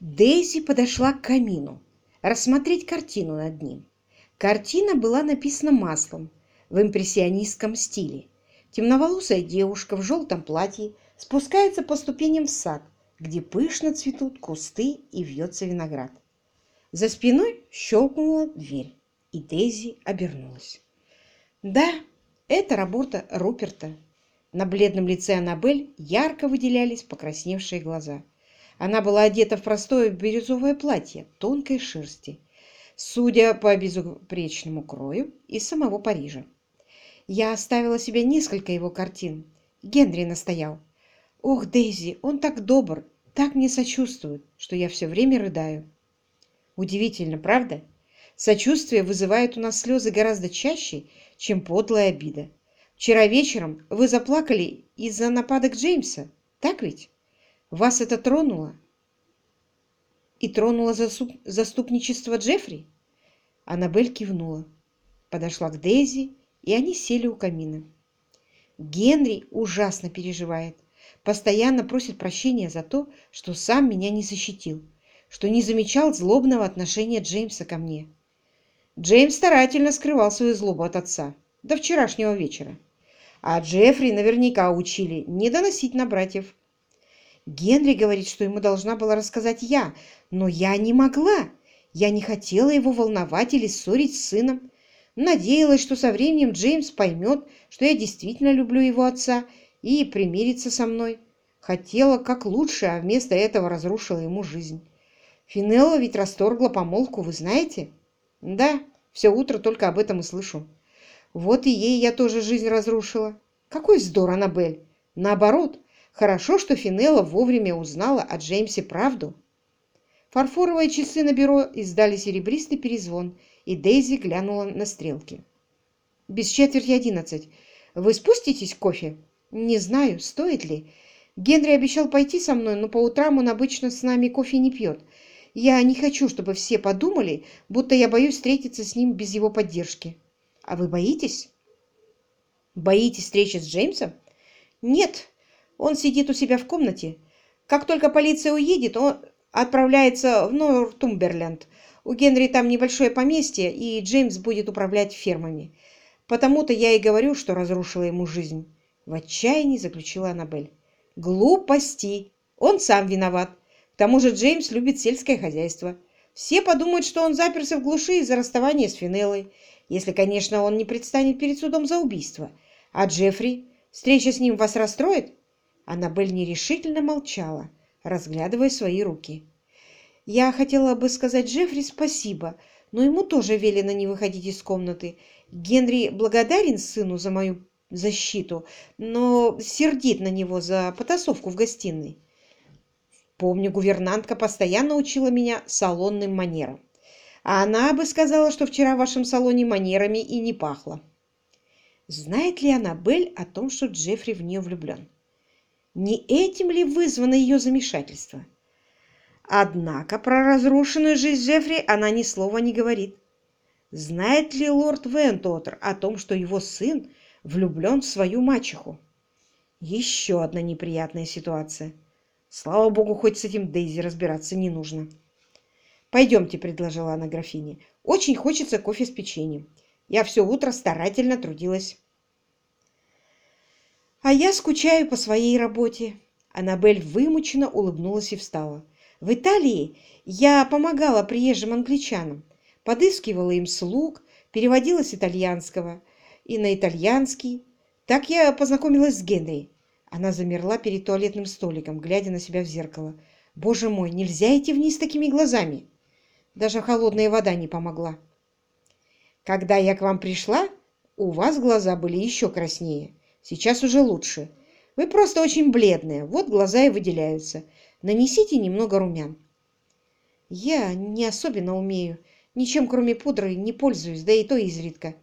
Дейзи подошла к камину, рассмотреть картину над ним. Картина была написана маслом в импрессионистском стиле. Темноволосая девушка в желтом платье спускается по ступеням в сад, где пышно цветут кусты и вьется виноград. За спиной щелкнула дверь, и Дейзи обернулась. Да, это работа Руперта. На бледном лице Аннабель ярко выделялись покрасневшие глаза. Она была одета в простое бирюзовое платье тонкой шерсти, судя по безупречному крою, из самого Парижа. Я оставила себе несколько его картин. Генри настоял. Ох, Дейзи, он так добр, так мне сочувствует, что я все время рыдаю. Удивительно, правда? Сочувствие вызывает у нас слезы гораздо чаще, чем подлая обида. Вчера вечером вы заплакали из-за нападок Джеймса, так ведь? Вас это тронуло? И тронуло заступничество Джеффри? Аннабель кивнула, подошла к Дейзи, и они сели у камина. Генри ужасно переживает, постоянно просит прощения за то, что сам меня не защитил, что не замечал злобного отношения Джеймса ко мне. Джеймс старательно скрывал свою злобу от отца до вчерашнего вечера. А Джеффри наверняка учили не доносить на братьев. Генри говорит, что ему должна была рассказать я, но я не могла. Я не хотела его волновать или ссорить с сыном. Надеялась, что со временем Джеймс поймет, что я действительно люблю его отца и примирится со мной. Хотела как лучше, а вместо этого разрушила ему жизнь. Финелла ведь расторгла помолвку, вы знаете? Да, все утро только об этом и слышу. Вот и ей я тоже жизнь разрушила. Какой вздор, Аннабель! Наоборот, Хорошо, что Финелла вовремя узнала о Джеймсе правду. Фарфоровые часы на бюро издали серебристый перезвон, и Дейзи глянула на стрелки. «Без четверти одиннадцать. Вы спуститесь кофе?» «Не знаю, стоит ли. Генри обещал пойти со мной, но по утрам он обычно с нами кофе не пьет. Я не хочу, чтобы все подумали, будто я боюсь встретиться с ним без его поддержки. А вы боитесь?» «Боитесь встречи с Джеймсом?» «Нет, он сидит у себя в комнате. Как только полиция уедет, он отправляется в Нортумберленд. У Генри там небольшое поместье, и Джеймс будет управлять фермами. Потому-то я и говорю, что разрушила ему жизнь. В отчаянии заключила Аннабель. Глупости! Он сам виноват. К тому же Джеймс любит сельское хозяйство. Все подумают, что он заперся в глуши из-за расставания с Финеллой, если, конечно, он не предстанет перед судом за убийство. А Джеффри? Встреча с ним вас расстроит? Аннабель нерешительно молчала, разглядывая свои руки. «Я хотела бы сказать Джеффри спасибо, но ему тоже велено не выходить из комнаты. Генри благодарен сыну за мою защиту, но сердит на него за потасовку в гостиной. Помню, гувернантка постоянно учила меня салонным манерам. А она бы сказала, что вчера в вашем салоне манерами и не пахло. Знает ли Аннабель о том, что Джеффри в нее влюблен? Не этим ли вызвано ее замешательство? Однако про разрушенную жизнь Джеффри она ни слова не говорит. Знает ли лорд Вентотер о том, что его сын влюблен в свою мачеху? Еще одна неприятная ситуация. Слава богу, хоть с этим Дейзи разбираться не нужно. «Пойдемте», — предложила она графине. «Очень хочется кофе с печеньем. Я все утро старательно трудилась». А я скучаю по своей работе. Аннабель вымученно улыбнулась и встала. В Италии я помогала приезжим англичанам, подыскивала им слуг, переводила с итальянского и на итальянский. Так я познакомилась с Генри. Она замерла перед туалетным столиком, глядя на себя в зеркало. Боже мой, нельзя идти вниз такими глазами. Даже холодная вода не помогла. Когда я к вам пришла, у вас глаза были еще краснее. Сейчас уже лучше. Вы просто очень бледная, вот глаза и выделяются. Нанесите немного румян. Я не особенно умею. Ничем, кроме пудры, не пользуюсь, да и то изредка.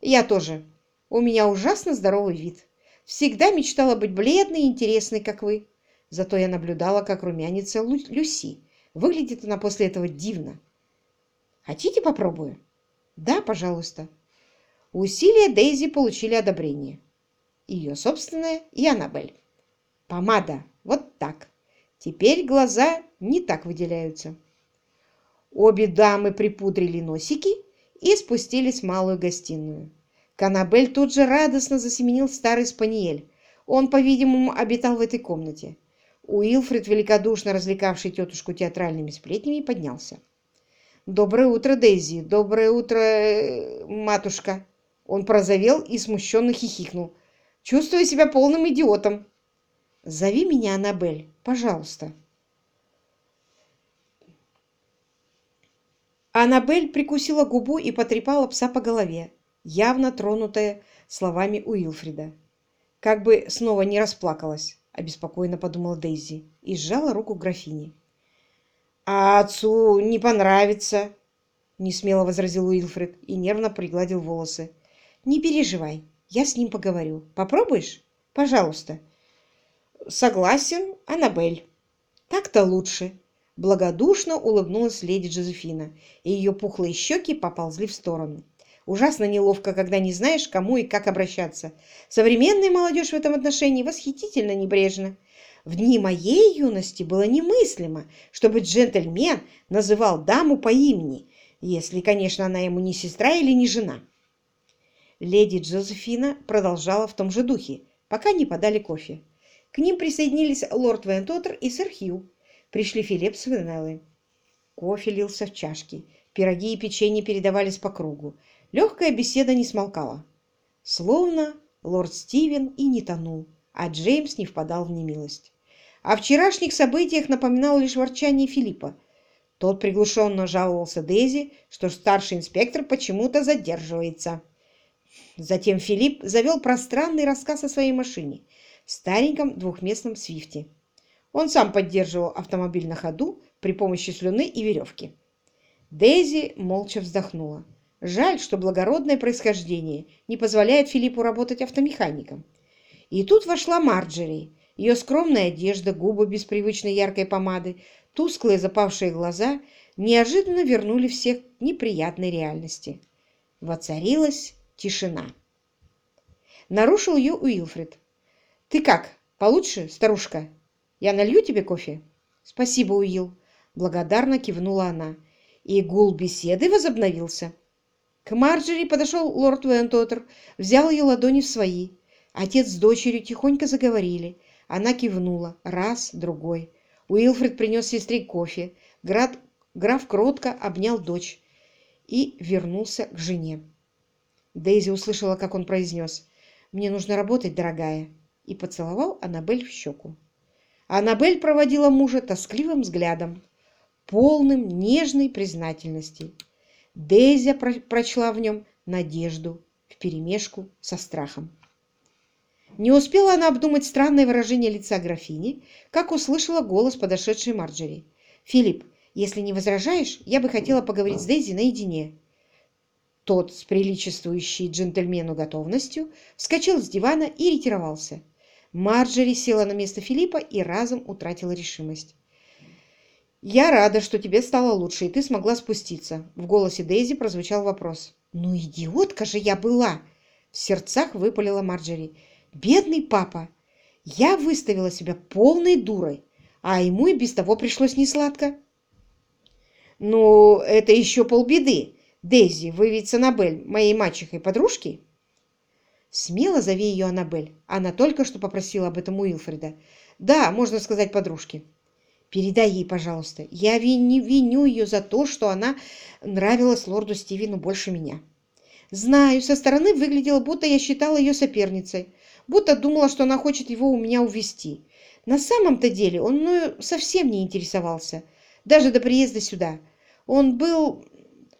Я тоже. У меня ужасно здоровый вид. Всегда мечтала быть бледной и интересной, как вы. Зато я наблюдала, как румянится Лю Люси. Выглядит она после этого дивно. Хотите попробую? Да, пожалуйста. Усилия Дейзи получили одобрение ее собственная и Аннабель. Помада. Вот так. Теперь глаза не так выделяются. Обе дамы припудрили носики и спустились в малую гостиную. Канабель тут же радостно засеменил старый спаниель. Он, по-видимому, обитал в этой комнате. Уилфред, великодушно развлекавший тетушку театральными сплетнями, поднялся. «Доброе утро, Дейзи! Доброе утро, э, матушка!» Он прозовел и смущенно хихикнул. «Чувствую себя полным идиотом!» «Зови меня Аннабель, пожалуйста!» Аннабель прикусила губу и потрепала пса по голове, явно тронутая словами Уилфрида. Как бы снова не расплакалась, обеспокоенно подумала Дейзи и сжала руку графини. «А отцу не понравится», — несмело возразил Уилфред и нервно пригладил волосы. «Не переживай, я с ним поговорю. Попробуешь? Пожалуйста». «Согласен, Аннабель». «Так-то лучше», — благодушно улыбнулась леди Джозефина, и ее пухлые щеки поползли в сторону. Ужасно неловко, когда не знаешь, кому и как обращаться. Современная молодежь в этом отношении восхитительно небрежна. В дни моей юности было немыслимо, чтобы джентльмен называл даму по имени, если, конечно, она ему не сестра или не жена. Леди Джозефина продолжала в том же духе, пока не подали кофе. К ним присоединились лорд Вентотер и сэр Хью. Пришли Филипп с Венеллой. Кофе лился в чашки, пироги и печенье передавались по кругу. Легкая беседа не смолкала. Словно лорд Стивен и не тонул, а Джеймс не впадал в немилость. О вчерашних событиях напоминал лишь ворчание Филиппа. Тот приглушенно жаловался Дейзи, что старший инспектор почему-то задерживается. Затем Филипп завел пространный рассказ о своей машине, стареньком двухместном свифте. Он сам поддерживал автомобиль на ходу при помощи слюны и веревки. Дейзи молча вздохнула. Жаль, что благородное происхождение не позволяет Филиппу работать автомехаником. И тут вошла Марджери, ее скромная одежда, губы без привычной яркой помады, тусклые запавшие глаза неожиданно вернули всех к неприятной реальности. Воцарилась тишина. Нарушил ее Уилфред. «Ты как, получше, старушка? Я налью тебе кофе?» «Спасибо, Уилл», — благодарно кивнула она. И гул беседы возобновился. К Марджери подошел лорд Вентотер, взял ее ладони в свои. Отец с дочерью тихонько заговорили. Она кивнула. Раз, другой. Уилфред принес сестре кофе. Град, граф кротко обнял дочь и вернулся к жене. Дейзи услышала, как он произнес «Мне нужно работать, дорогая», и поцеловал Аннабель в щеку. Аннабель проводила мужа тоскливым взглядом, полным нежной признательности. Дейзи прочла в нем надежду вперемешку со страхом. Не успела она обдумать странное выражение лица графини, как услышала голос подошедшей Марджери. «Филипп, если не возражаешь, я бы хотела поговорить с Дейзи наедине». Тот, с приличествующей джентльмену готовностью, вскочил с дивана и ретировался. Марджери села на место Филиппа и разом утратила решимость. «Я рада, что тебе стало лучше, и ты смогла спуститься». В голосе Дейзи прозвучал вопрос. «Ну, идиотка же я была!» В сердцах выпалила Марджери. Бедный папа! Я выставила себя полной дурой, а ему и без того пришлось несладко. «Ну, это еще полбеды. Дейзи, вы ведь с Аннабель, моей мачехой, подружки?» «Смело зови ее Аннабель. Она только что попросила об этом Уилфреда. Да, можно сказать, подружки». «Передай ей, пожалуйста. Я виню, виню ее за то, что она нравилась лорду Стивену больше меня. Знаю, со стороны выглядело, будто я считала ее соперницей, будто думала, что она хочет его у меня увести. На самом-то деле он мною совсем не интересовался, даже до приезда сюда. Он был...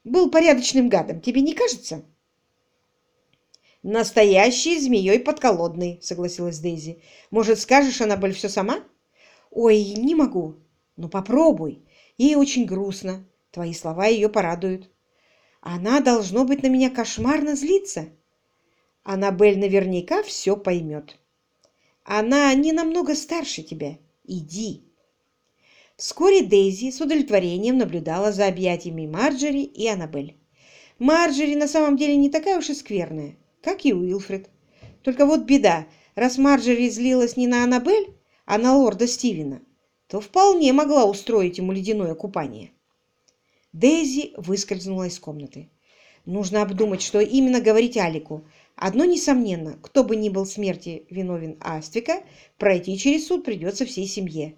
был порядочным гадом, тебе не кажется?» «Настоящий змеей подколодный», — согласилась Дейзи. «Может, скажешь, Аннабель, все сама?» «Ой, не могу. Ну, попробуй. Ей очень грустно. Твои слова ее порадуют. Она, должно быть, на меня кошмарно злится. Аннабель наверняка все поймет. Она не намного старше тебя. Иди. Вскоре Дейзи с удовлетворением наблюдала за объятиями Марджери и Аннабель. Марджери на самом деле не такая уж и скверная, как и Уилфред. Только вот беда, раз Марджери злилась не на Аннабель, а на лорда Стивена, то вполне могла устроить ему ледяное купание. Дейзи выскользнула из комнаты. Нужно обдумать, что именно говорить Алику. Одно несомненно, кто бы ни был смерти виновен Аствика, пройти через суд придется всей семье.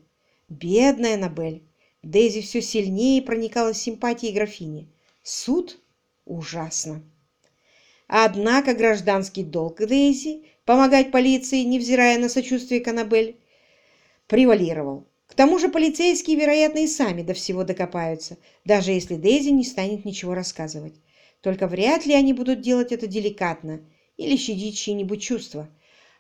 Бедная Набель. Дейзи все сильнее проникала в симпатии графини. Суд? Ужасно. Однако гражданский долг Дейзи помогать полиции, невзирая на сочувствие Канабель, превалировал. К тому же полицейские, вероятно, и сами до всего докопаются, даже если Дейзи не станет ничего рассказывать. Только вряд ли они будут делать это деликатно или щадить чьи-нибудь чувства.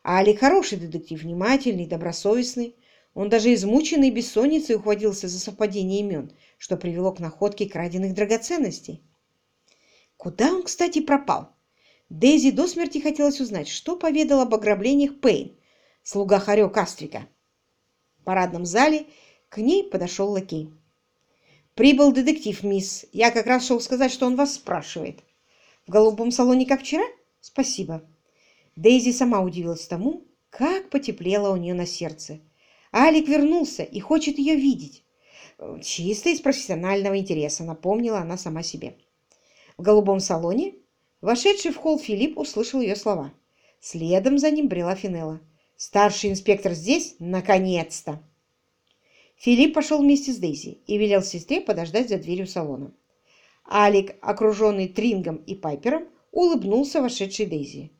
А Али хороший детектив, внимательный, добросовестный. Он даже измученный бессонницей ухватился за совпадение имен, что привело к находке краденных драгоценностей. Куда он, кстати, пропал? Дейзи до смерти хотелось узнать, что поведал об ограблениях Пейн, слуга Харё Кастрика. В парадном зале к ней подошел лакей. «Прибыл детектив, мисс. Я как раз шел сказать, что он вас спрашивает. В голубом салоне, как вчера? Спасибо». Дейзи сама удивилась тому, как потеплело у нее на сердце. Алик вернулся и хочет ее видеть. Чисто из профессионального интереса, напомнила она сама себе. В голубом салоне вошедший в холл Филипп услышал ее слова. Следом за ним брела Финелла. «Старший инспектор здесь? Наконец-то!» Филипп пошел вместе с Дейзи и велел сестре подождать за дверью салона. Алик, окруженный Трингом и Пайпером, улыбнулся вошедшей Дейзи.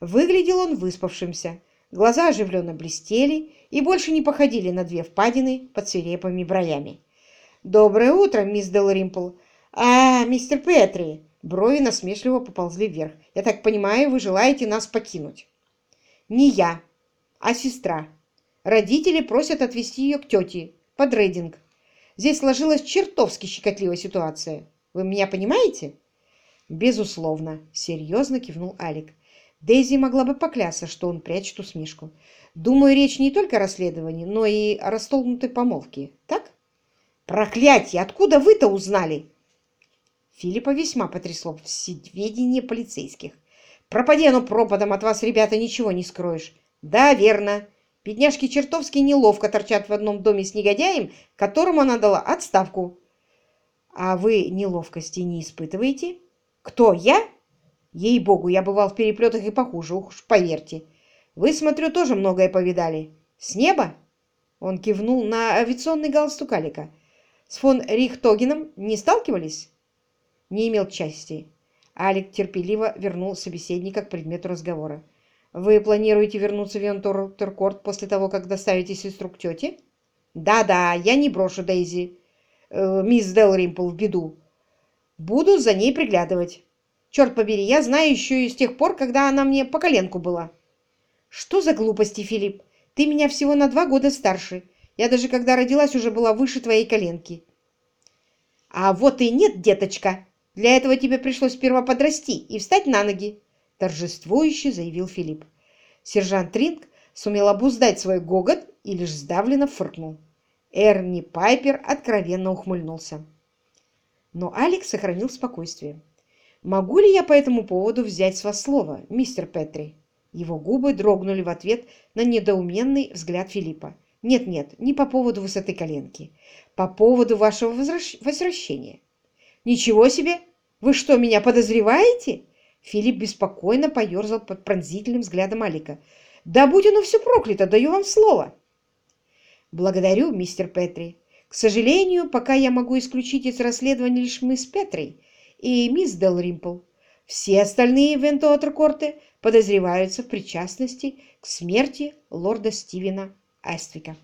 Выглядел он выспавшимся, глаза оживленно блестели и больше не походили на две впадины под свирепыми броями. «Доброе утро, мисс Делримпл!» «А, мистер Петри!» Брови насмешливо поползли вверх. «Я так понимаю, вы желаете нас покинуть?» «Не я, а сестра. Родители просят отвезти ее к тете, под рейдинг. Здесь сложилась чертовски щекотливая ситуация. Вы меня понимаете?» «Безусловно», — серьезно кивнул Алик. Дейзи могла бы поклясться, что он прячет усмешку. «Думаю, речь не только о расследовании, но и о растолкнутой помолвке. Так?» «Проклятье! Откуда вы-то узнали?» Филиппа весьма потрясло всеведение полицейских. «Пропади оно пропадом, от вас, ребята, ничего не скроешь». «Да, верно. Бедняжки чертовски неловко торчат в одном доме с негодяем, которому она дала отставку. А вы неловкости не испытываете? Кто, я? Ей-богу, я бывал в переплетах и похуже, уж поверьте. Вы, смотрю, тоже многое повидали. С неба? Он кивнул на авиационный галстук Алика. С фон Рихтогеном не сталкивались? Не имел части. Алик терпеливо вернул собеседника к предмету разговора. Вы планируете вернуться в Йонторкорт после того, как доставите сестру к тете? Да-да, я не брошу Дейзи, э, мисс Делримпл в беду. Буду за ней приглядывать. Черт побери, я знаю еще и с тех пор, когда она мне по коленку была. Что за глупости, Филипп? Ты меня всего на два года старше. Я даже когда родилась уже была выше твоей коленки. А вот и нет, деточка. Для этого тебе пришлось сперва подрасти и встать на ноги торжествующе заявил Филипп. Сержант Тринг сумел обуздать свой гогот и лишь сдавленно фыркнул. Эрни Пайпер откровенно ухмыльнулся. Но Алекс сохранил спокойствие. «Могу ли я по этому поводу взять с вас слово, мистер Петри?» Его губы дрогнули в ответ на недоуменный взгляд Филиппа. «Нет-нет, не по поводу высоты коленки. По поводу вашего возвращения». «Ничего себе! Вы что, меня подозреваете?» Филипп беспокойно поерзал под пронзительным взглядом Алика. «Да будь оно все проклято, даю вам слово!» «Благодарю, мистер Петри. К сожалению, пока я могу исключить из расследования лишь мисс Петри и мисс Делримпл. Все остальные Вентуатеркорты подозреваются в причастности к смерти лорда Стивена Аствика».